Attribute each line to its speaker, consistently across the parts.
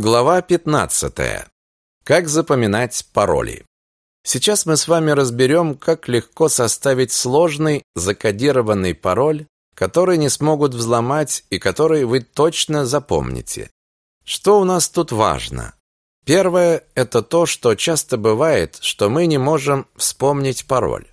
Speaker 1: Глава 15. Как запоминать пароли. Сейчас мы с вами разберем, как легко составить сложный закодированный пароль, который не смогут взломать и который вы точно запомните. Что у нас тут важно? Первое – это то, что часто бывает, что мы не можем вспомнить пароль.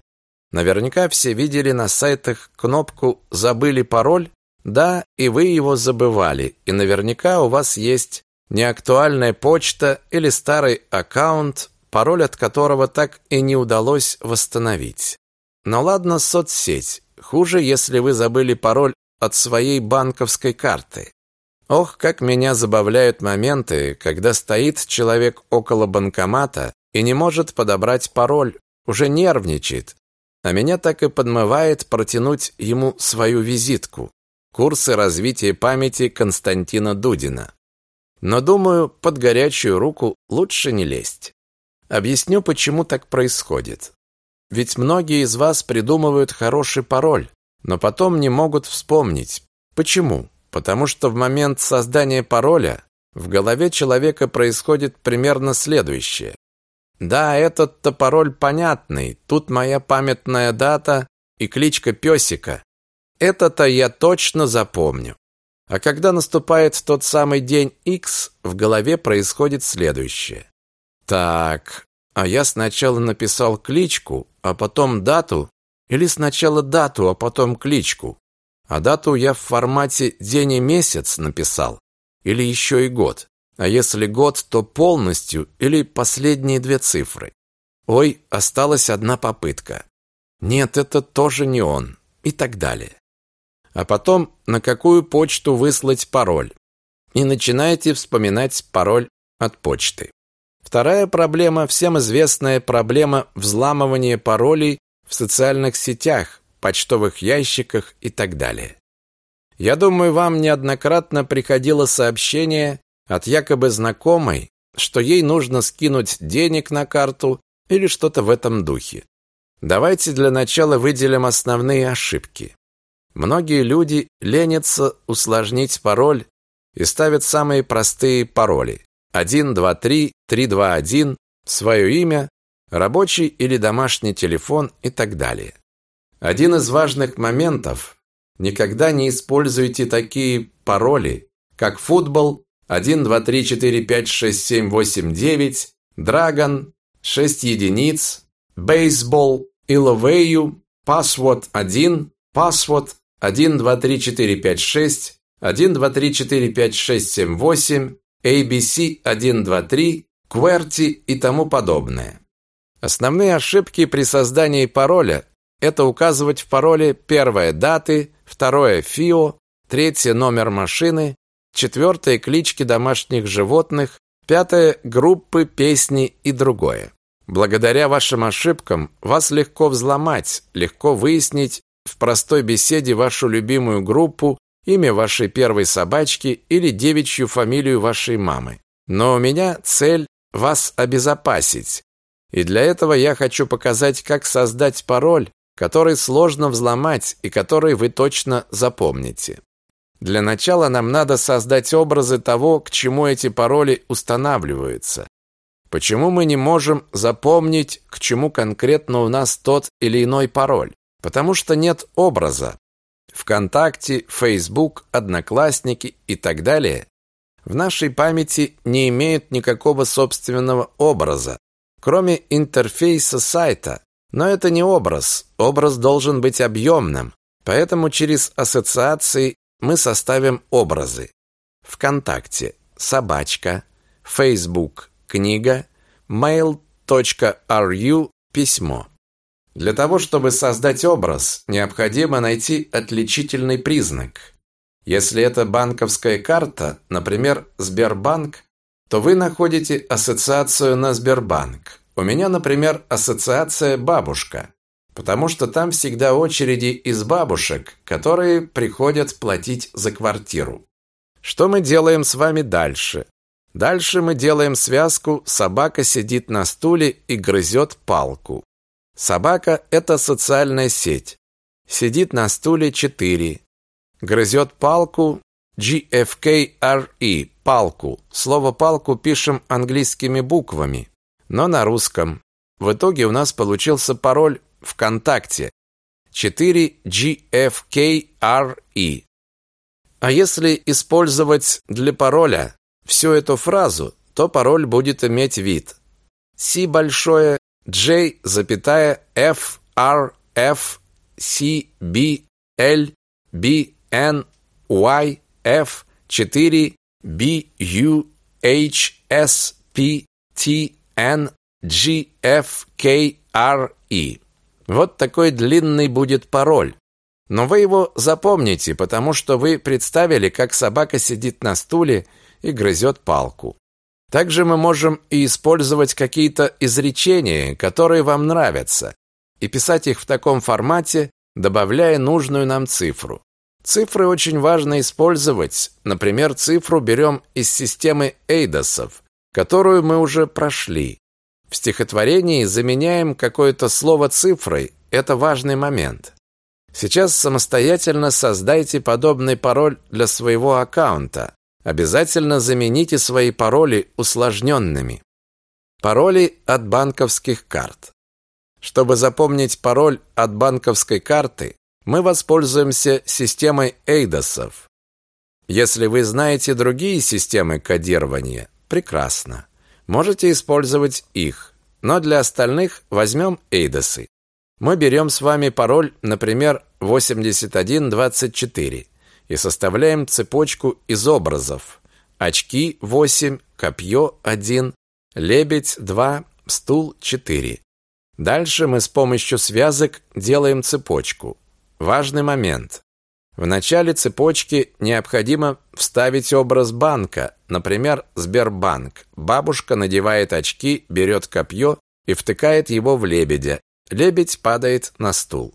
Speaker 1: Наверняка все видели на сайтах кнопку «Забыли пароль», да, и вы его забывали, и наверняка у вас есть неактуальная почта или старый аккаунт, пароль от которого так и не удалось восстановить. Но ладно соцсеть, хуже, если вы забыли пароль от своей банковской карты. Ох, как меня забавляют моменты, когда стоит человек около банкомата и не может подобрать пароль, уже нервничает, а меня так и подмывает протянуть ему свою визитку. Курсы развития памяти Константина Дудина. Но, думаю, под горячую руку лучше не лезть. Объясню, почему так происходит. Ведь многие из вас придумывают хороший пароль, но потом не могут вспомнить. Почему? Потому что в момент создания пароля в голове человека происходит примерно следующее. Да, этот-то пароль понятный, тут моя памятная дата и кличка песика. Это-то я точно запомню. А когда наступает тот самый день X, в голове происходит следующее. Так, а я сначала написал кличку, а потом дату, или сначала дату, а потом кличку. А дату я в формате день и месяц написал, или еще и год. А если год, то полностью или последние две цифры. Ой, осталась одна попытка. Нет, это тоже не он. И так далее а потом на какую почту выслать пароль. И начинаете вспоминать пароль от почты. Вторая проблема – всем известная проблема взламывания паролей в социальных сетях, почтовых ящиках и так далее. Я думаю, вам неоднократно приходило сообщение от якобы знакомой, что ей нужно скинуть денег на карту или что-то в этом духе. Давайте для начала выделим основные ошибки. Многие люди ленятся усложнить пароль и ставят самые простые пароли. 1, 2, 3, 3, 2, 1, свое имя, рабочий или домашний телефон и так далее. Один из важных моментов – никогда не используйте такие пароли, как футбол 1, 2, 3, 4, 5, 6, 7, 8, 9, драгон 6 единиц, бейсбол, иловею, password 1, password 1, 2, 3, 4, 5, 6, 1, 2, 3, 4, 5, 6, 7, 8, ABC 1, 2, 3, QWERTY и тому подобное. Основные ошибки при создании пароля – это указывать в пароле первое – даты, второе – ФИО, третье – номер машины, четвертое – клички домашних животных, пятое – группы, песни и другое. Благодаря вашим ошибкам вас легко взломать, легко выяснить, в простой беседе вашу любимую группу, имя вашей первой собачки или девичью фамилию вашей мамы. Но у меня цель вас обезопасить. И для этого я хочу показать, как создать пароль, который сложно взломать и который вы точно запомните. Для начала нам надо создать образы того, к чему эти пароли устанавливаются. Почему мы не можем запомнить, к чему конкретно у нас тот или иной пароль? Потому что нет образа. ВКонтакте, Facebook, Одноклассники и так далее в нашей памяти не имеют никакого собственного образа, кроме интерфейса сайта. Но это не образ. Образ должен быть объемным. Поэтому через ассоциации мы составим образы. ВКонтакте собачка, Facebook книга, mail.ru письмо. Для того, чтобы создать образ, необходимо найти отличительный признак. Если это банковская карта, например, Сбербанк, то вы находите ассоциацию на Сбербанк. У меня, например, ассоциация «бабушка», потому что там всегда очереди из бабушек, которые приходят платить за квартиру. Что мы делаем с вами дальше? Дальше мы делаем связку «собака сидит на стуле и грызет палку». Собака – это социальная сеть. Сидит на стуле 4. Грызет палку GFKRE. палку. Слово палку пишем английскими буквами, но на русском. В итоге у нас получился пароль ВКонтакте 4GFKRE. А если использовать для пароля всю эту фразу, то пароль будет иметь вид C большое J, запятая F, R, F, C, B, L, B, N, Y, F, 4, B, U, H, S, P, T, N, G, F, K, R, E. Вот такой длинный будет пароль. Но вы его запомните, потому что вы представили, как собака сидит на стуле и грызет палку. Также мы можем и использовать какие-то изречения, которые вам нравятся, и писать их в таком формате, добавляя нужную нам цифру. Цифры очень важно использовать. Например, цифру берем из системы эйдосов, которую мы уже прошли. В стихотворении заменяем какое-то слово цифрой. Это важный момент. Сейчас самостоятельно создайте подобный пароль для своего аккаунта. Обязательно замените свои пароли усложненными. Пароли от банковских карт. Чтобы запомнить пароль от банковской карты, мы воспользуемся системой эйдосов. Если вы знаете другие системы кодирования, прекрасно. Можете использовать их, но для остальных возьмем эйдосы. Мы берем с вами пароль, например, 8124 и составляем цепочку из образов. Очки 8, копье 1, лебедь 2, стул 4. Дальше мы с помощью связок делаем цепочку. Важный момент. В начале цепочки необходимо вставить образ банка, например, Сбербанк. Бабушка надевает очки, берет копье и втыкает его в лебедя, Лебедь падает на стул.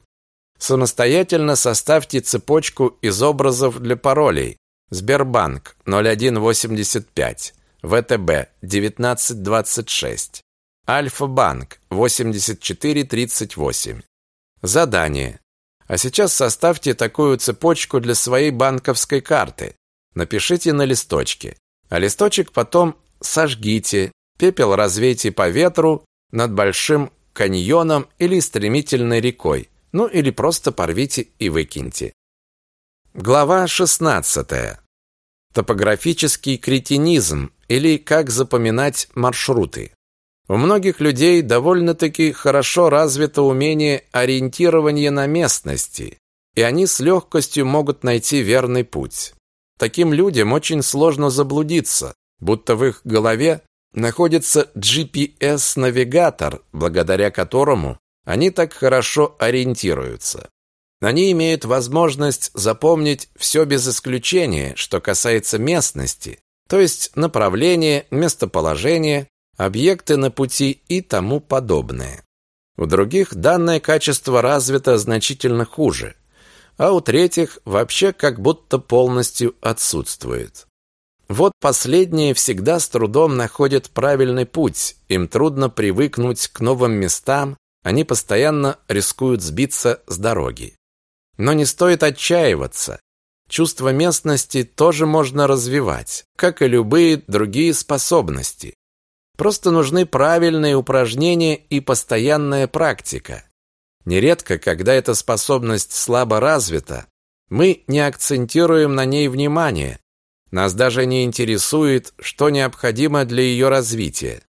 Speaker 1: Самостоятельно составьте цепочку из образов для паролей. Сбербанк 0185, ВТБ 1926, Альфа-банк 8438. Задание. А сейчас составьте такую цепочку для своей банковской карты. Напишите на листочке. А листочек потом сожгите, пепел развейте по ветру над большим каньоном или стремительной рекой, ну или просто порвите и выкиньте. Глава 16. Топографический кретинизм или как запоминать маршруты. У многих людей довольно-таки хорошо развито умение ориентирования на местности, и они с легкостью могут найти верный путь. Таким людям очень сложно заблудиться, будто в их голове находится GPS-навигатор, благодаря которому они так хорошо ориентируются. Они имеют возможность запомнить все без исключения, что касается местности, то есть направление, местоположение, объекты на пути и тому подобное. У других данное качество развито значительно хуже, а у третьих вообще как будто полностью отсутствует. Вот последние всегда с трудом находят правильный путь, им трудно привыкнуть к новым местам, они постоянно рискуют сбиться с дороги. Но не стоит отчаиваться. Чувство местности тоже можно развивать, как и любые другие способности. Просто нужны правильные упражнения и постоянная практика. Нередко, когда эта способность слабо развита, мы не акцентируем на ней внимание, нас даже не интересует, что необходимо для ее развития.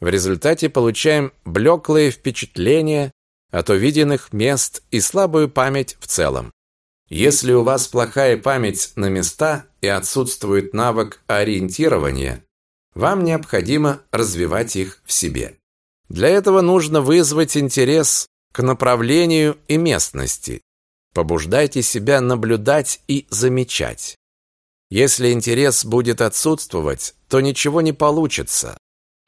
Speaker 1: В результате получаем блеклые впечатления от увиденных мест и слабую память в целом. Если у вас плохая память на места и отсутствует навык ориентирования, вам необходимо развивать их в себе. Для этого нужно вызвать интерес к направлению и местности. Побуждайте себя наблюдать и замечать. Если интерес будет отсутствовать, то ничего не получится.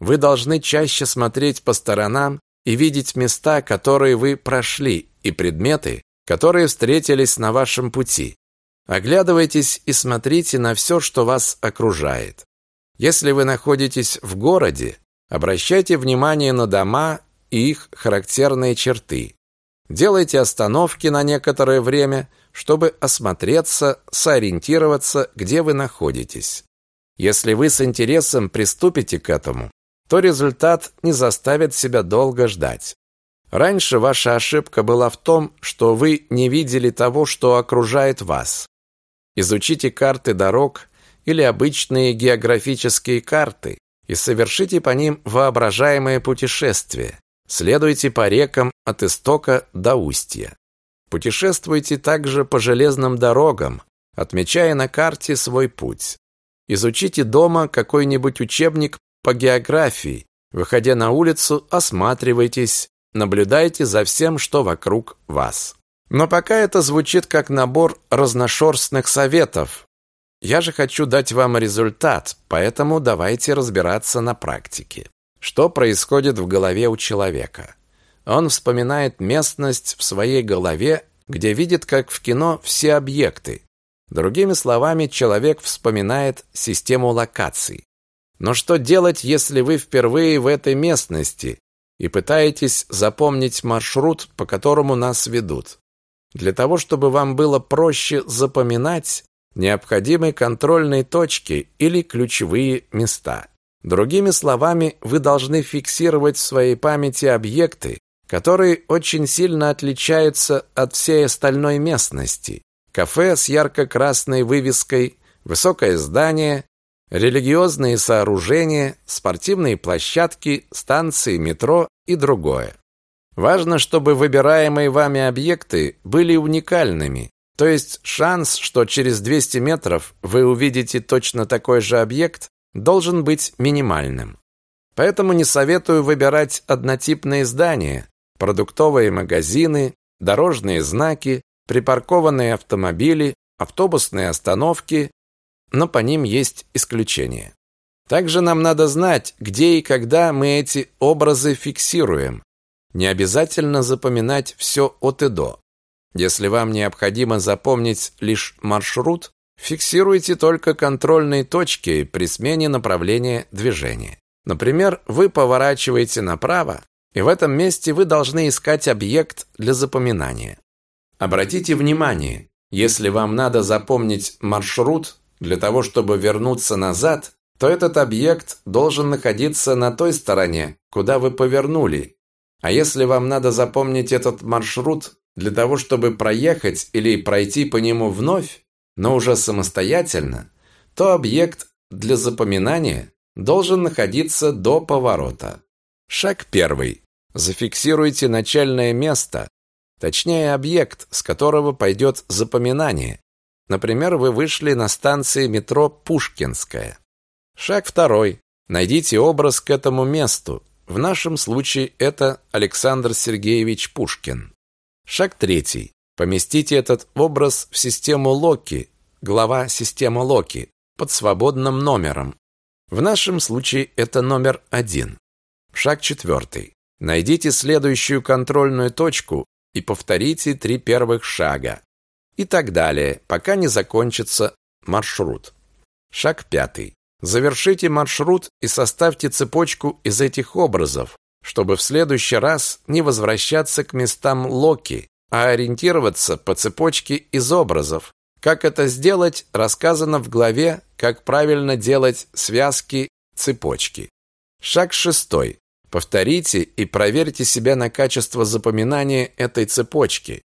Speaker 1: Вы должны чаще смотреть по сторонам и видеть места, которые вы прошли, и предметы, которые встретились на вашем пути. Оглядывайтесь и смотрите на все, что вас окружает. Если вы находитесь в городе, обращайте внимание на дома и их характерные черты. Делайте остановки на некоторое время – чтобы осмотреться, сориентироваться, где вы находитесь. Если вы с интересом приступите к этому, то результат не заставит себя долго ждать. Раньше ваша ошибка была в том, что вы не видели того, что окружает вас. Изучите карты дорог или обычные географические карты и совершите по ним воображаемое путешествие. Следуйте по рекам от истока до устья. Путешествуйте также по железным дорогам, отмечая на карте свой путь. Изучите дома какой-нибудь учебник по географии. Выходя на улицу, осматривайтесь, наблюдайте за всем, что вокруг вас. Но пока это звучит как набор разношерстных советов. Я же хочу дать вам результат, поэтому давайте разбираться на практике. Что происходит в голове у человека? Он вспоминает местность в своей голове, где видит, как в кино, все объекты, Другими словами, человек вспоминает систему локаций. Но что делать, если вы впервые в этой местности и пытаетесь запомнить маршрут, по которому нас ведут? Для того, чтобы вам было проще запоминать, необходимы контрольные точки или ключевые места. Другими словами, вы должны фиксировать в своей памяти объекты, которые очень сильно отличаются от всей остальной местности. Кафе с ярко-красной вывеской, высокое здание, религиозные сооружения, спортивные площадки, станции метро и другое. Важно, чтобы выбираемые вами объекты были уникальными, то есть шанс, что через 200 метров вы увидите точно такой же объект, должен быть минимальным. Поэтому не советую выбирать однотипные здания, продуктовые магазины, дорожные знаки, припаркованные автомобили, автобусные остановки, но по ним есть исключения. Также нам надо знать, где и когда мы эти образы фиксируем. Не обязательно запоминать все от и до. Если вам необходимо запомнить лишь маршрут, фиксируйте только контрольные точки при смене направления движения. Например, вы поворачиваете направо, и в этом месте вы должны искать объект для запоминания. Обратите внимание, если вам надо запомнить маршрут для того, чтобы вернуться назад, то этот объект должен находиться на той стороне, куда вы повернули. А если вам надо запомнить этот маршрут для того, чтобы проехать или пройти по нему вновь, но уже самостоятельно, то объект для запоминания должен находиться до поворота. Шаг первый. Зафиксируйте начальное место, Точнее, объект, с которого пойдет запоминание. Например, вы вышли на станции метро Пушкинская. Шаг второй. Найдите образ к этому месту. В нашем случае это Александр Сергеевич Пушкин. Шаг третий. Поместите этот образ в систему Локи, глава системы Локи, под свободным номером. В нашем случае это номер один. Шаг четвертый. Найдите следующую контрольную точку и повторите три первых шага. И так далее, пока не закончится маршрут. Шаг пятый. Завершите маршрут и составьте цепочку из этих образов, чтобы в следующий раз не возвращаться к местам Локи, а ориентироваться по цепочке из образов. Как это сделать, рассказано в главе «Как правильно делать связки цепочки». Шаг шестой. Повторите и проверьте себя на качество запоминания этой цепочки.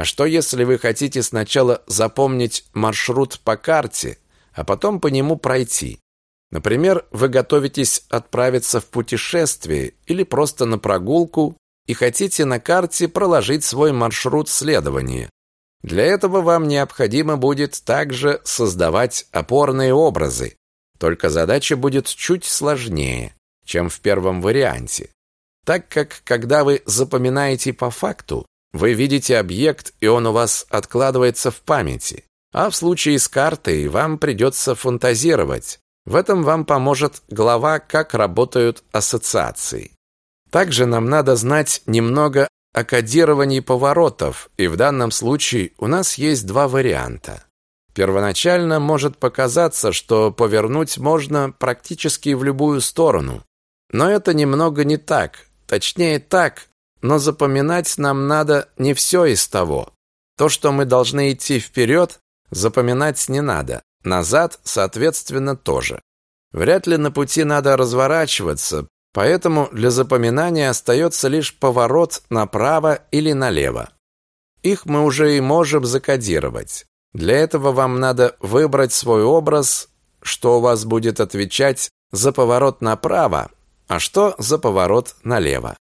Speaker 1: А что если вы хотите сначала запомнить маршрут по карте, а потом по нему пройти? Например, вы готовитесь отправиться в путешествие или просто на прогулку и хотите на карте проложить свой маршрут следования. Для этого вам необходимо будет также создавать опорные образы. Только задача будет чуть сложнее чем в первом варианте. Так как, когда вы запоминаете по факту, вы видите объект, и он у вас откладывается в памяти. А в случае с картой вам придется фантазировать. В этом вам поможет глава «Как работают ассоциации». Также нам надо знать немного о кодировании поворотов, и в данном случае у нас есть два варианта. Первоначально может показаться, что повернуть можно практически в любую сторону, но это немного не так. Точнее так, но запоминать нам надо не все из того. То, что мы должны идти вперед, запоминать не надо. Назад, соответственно, тоже. Вряд ли на пути надо разворачиваться, поэтому для запоминания остается лишь поворот направо или налево. Их мы уже и можем закодировать. Для этого вам надо выбрать свой образ, что у вас будет отвечать за поворот направо, а что за поворот налево.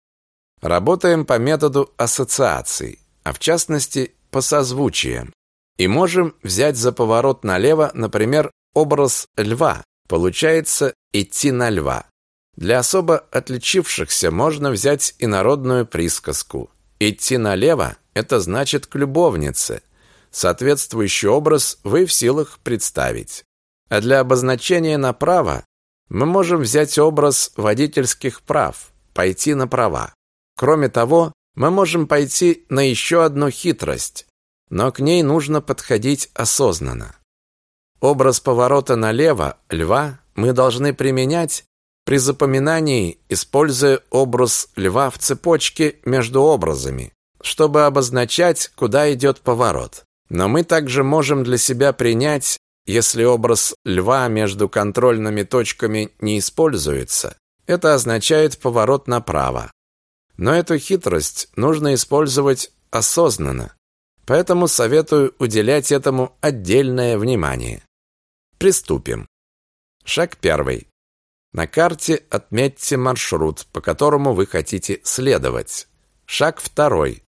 Speaker 1: Работаем по методу ассоциаций, а в частности по созвучиям. И можем взять за поворот налево, например, образ льва. Получается идти на льва. Для особо отличившихся можно взять и народную присказку. Идти налево – это значит к любовнице. Соответствующий образ вы в силах представить. А для обозначения направо мы можем взять образ водительских прав, пойти на права. Кроме того, мы можем пойти на еще одну хитрость, но к ней нужно подходить осознанно. Образ поворота налево, льва, мы должны применять при запоминании, используя образ льва в цепочке между образами, чтобы обозначать, куда идет поворот. Но мы также можем для себя принять, если образ льва между контрольными точками не используется, это означает поворот направо. Но эту хитрость нужно использовать осознанно, поэтому советую уделять этому отдельное внимание. Приступим. Шаг первый. На карте отметьте маршрут, по которому вы хотите следовать. Шаг второй.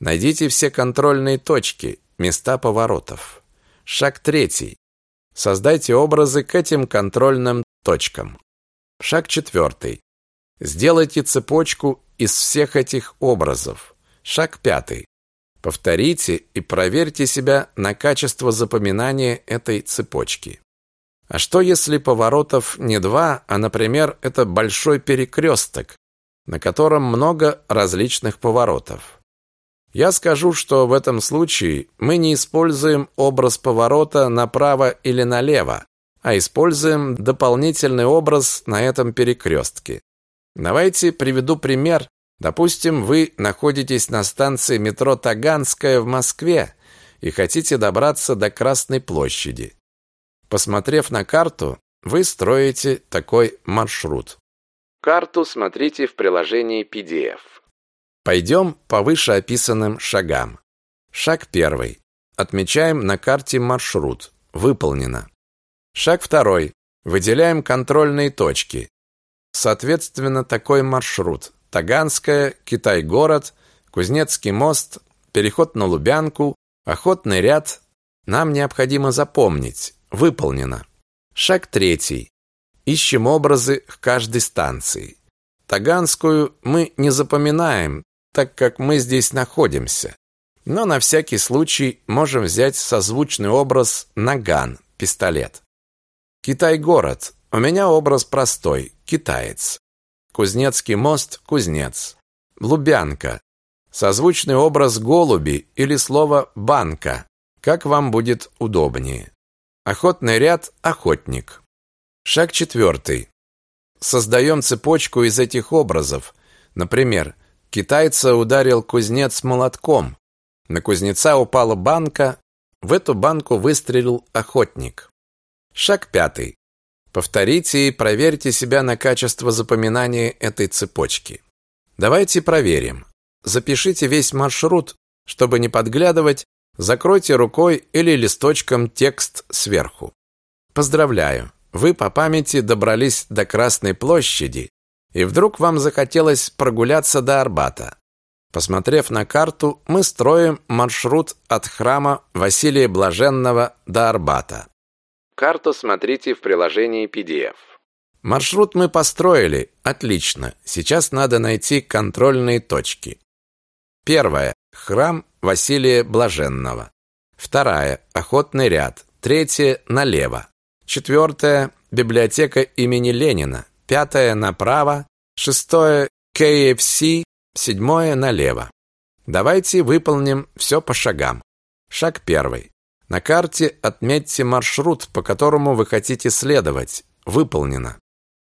Speaker 1: Найдите все контрольные точки, места поворотов. Шаг третий. Создайте образы к этим контрольным точкам. Шаг четвертый. Сделайте цепочку из всех этих образов. Шаг пятый. Повторите и проверьте себя на качество запоминания этой цепочки. А что если поворотов не два, а, например, это большой перекресток, на котором много различных поворотов? Я скажу, что в этом случае мы не используем образ поворота направо или налево, а используем дополнительный образ на этом перекрестке. Давайте приведу пример. Допустим, вы находитесь на станции метро Таганская в Москве и хотите добраться до Красной площади. Посмотрев на карту, вы строите такой маршрут. Карту смотрите в приложении PDF. Пойдем по вышеописанным шагам. Шаг первый. Отмечаем на карте маршрут. Выполнено. Шаг второй. Выделяем контрольные точки. Соответственно, такой маршрут. Таганская, Китай-город, Кузнецкий мост, переход на Лубянку, Охотный ряд. Нам необходимо запомнить. Выполнено. Шаг третий. Ищем образы к каждой станции. Таганскую мы не запоминаем, так как мы здесь находимся. Но на всякий случай можем взять созвучный образ наган, пистолет. Китай-город. У меня образ простой – китаец. Кузнецкий мост – кузнец. Лубянка. Созвучный образ голуби или слово банка. Как вам будет удобнее. Охотный ряд – охотник. Шаг четвертый. Создаем цепочку из этих образов. Например, китайца ударил кузнец молотком. На кузнеца упала банка, в эту банку выстрелил охотник. Шаг пятый. Повторите и проверьте себя на качество запоминания этой цепочки. Давайте проверим. Запишите весь маршрут, чтобы не подглядывать, Закройте рукой или листочком текст сверху. Поздравляю, вы по памяти добрались до Красной площади, и вдруг вам захотелось прогуляться до Арбата. Посмотрев на карту, мы строим маршрут от храма Василия Блаженного до Арбата. Карту смотрите в приложении PDF. Маршрут мы построили. Отлично. Сейчас надо найти контрольные точки. Первое. Храм Василия Блаженного. Вторая – охотный ряд. Третья – налево. Четвертая – библиотека имени Ленина. Пятая – направо. Шестое – KFC. Седьмое – налево. Давайте выполним все по шагам. Шаг первый. На карте отметьте маршрут, по которому вы хотите следовать. Выполнено.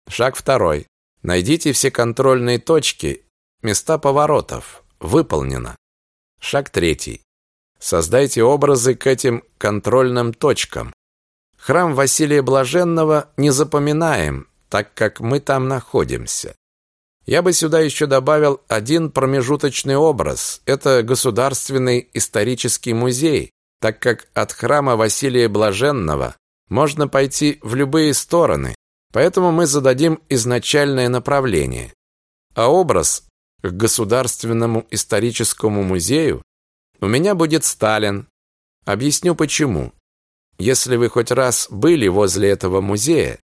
Speaker 1: Шаг второй. Найдите все контрольные точки, места поворотов. Выполнено. Шаг третий. Создайте образы к этим контрольным точкам. Храм Василия Блаженного не запоминаем, так как мы там находимся. Я бы сюда еще добавил один промежуточный образ. Это Государственный исторический музей, так как от храма Василия Блаженного можно пойти в любые стороны, поэтому мы зададим изначальное направление. А образ к Государственному историческому музею у меня будет Сталин. Объясню почему. Если вы хоть раз были возле этого музея,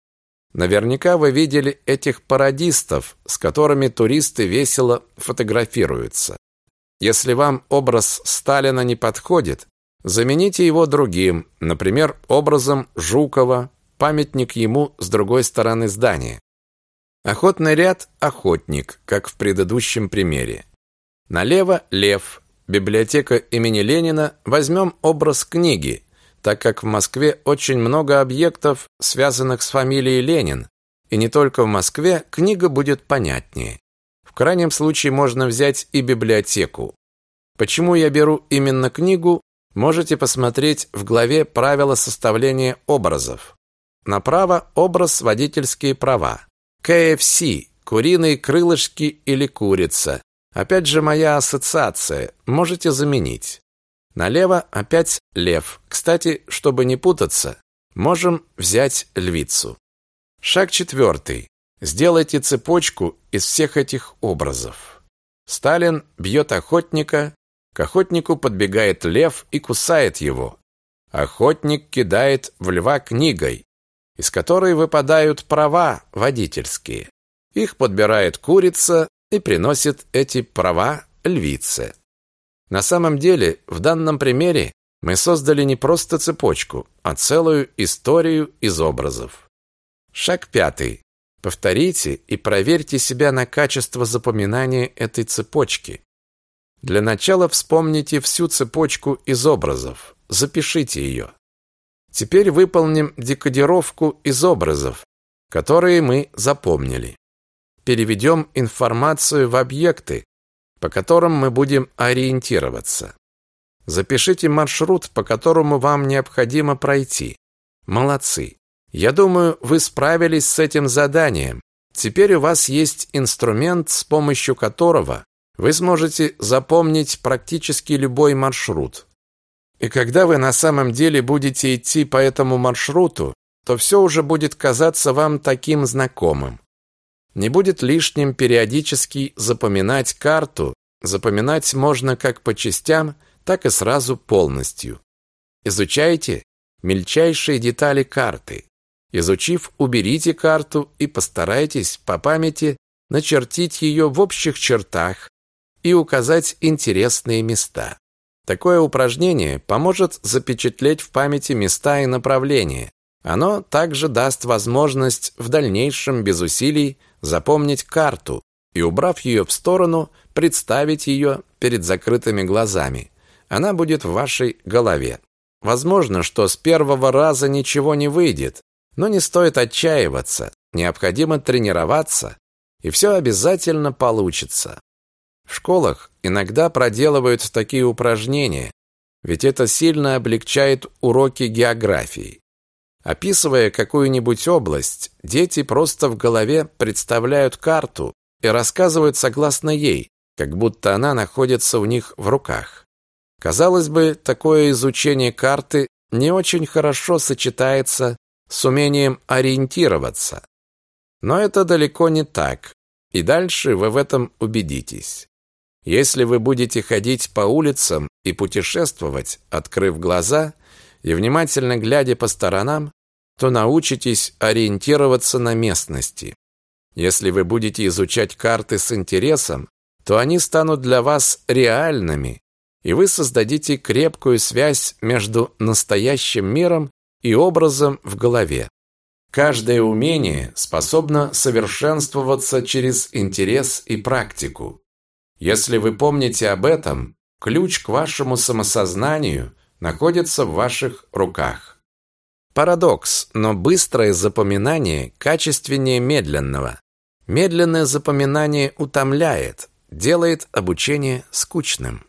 Speaker 1: Наверняка вы видели этих пародистов, с которыми туристы весело фотографируются. Если вам образ Сталина не подходит, замените его другим, например, образом Жукова, памятник ему с другой стороны здания. Охотный ряд – охотник, как в предыдущем примере. Налево – лев. Библиотека имени Ленина. Возьмем образ книги, так как в Москве очень много объектов, связанных с фамилией Ленин, и не только в Москве, книга будет понятнее. В крайнем случае можно взять и библиотеку. Почему я беру именно книгу, можете посмотреть в главе «Правила составления образов». Направо образ водительские права. КФС – куриные крылышки или курица. Опять же моя ассоциация, можете заменить. Налево опять лев. Кстати, чтобы не путаться, можем взять львицу. Шаг четвертый. Сделайте цепочку из всех этих образов. Сталин бьет охотника, к охотнику подбегает лев и кусает его. Охотник кидает в льва книгой, из которой выпадают права водительские. Их подбирает курица и приносит эти права львице. На самом деле, в данном примере мы создали не просто цепочку, а целую историю из образов. Шаг пятый. Повторите и проверьте себя на качество запоминания этой цепочки. Для начала вспомните всю цепочку из образов. Запишите ее. Теперь выполним декодировку из образов, которые мы запомнили. Переведем информацию в объекты, по которым мы будем ориентироваться. Запишите маршрут, по которому вам необходимо пройти. Молодцы. Я думаю, вы справились с этим заданием. Теперь у вас есть инструмент, с помощью которого вы сможете запомнить практически любой маршрут. И когда вы на самом деле будете идти по этому маршруту, то все уже будет казаться вам таким знакомым. Не будет лишним периодически запоминать карту. Запоминать можно как по частям, так и сразу полностью. Изучайте мельчайшие детали карты. Изучив, уберите карту и постарайтесь по памяти начертить ее в общих чертах и указать интересные места. Такое упражнение поможет запечатлеть в памяти места и направления. Оно также даст возможность в дальнейшем без усилий запомнить карту и, убрав ее в сторону, представить ее перед закрытыми глазами. Она будет в вашей голове. Возможно, что с первого раза ничего не выйдет, но не стоит отчаиваться. Необходимо тренироваться, и все обязательно получится. В школах иногда проделывают такие упражнения, ведь это сильно облегчает уроки географии. Описывая какую-нибудь область, дети просто в голове представляют карту и рассказывают согласно ей, как будто она находится у них в руках. Казалось бы, такое изучение карты не очень хорошо сочетается с умением ориентироваться. Но это далеко не так, и дальше вы в этом убедитесь. Если вы будете ходить по улицам и путешествовать, открыв глаза – и внимательно глядя по сторонам, то научитесь ориентироваться на местности. Если вы будете изучать карты с интересом, то они станут для вас реальными, и вы создадите крепкую связь между настоящим миром и образом в голове. Каждое умение способно совершенствоваться через интерес и практику. Если вы помните об этом, ключ к вашему самосознанию – находится в ваших руках. Парадокс, но быстрое запоминание качественнее медленного. Медленное запоминание утомляет, делает обучение скучным.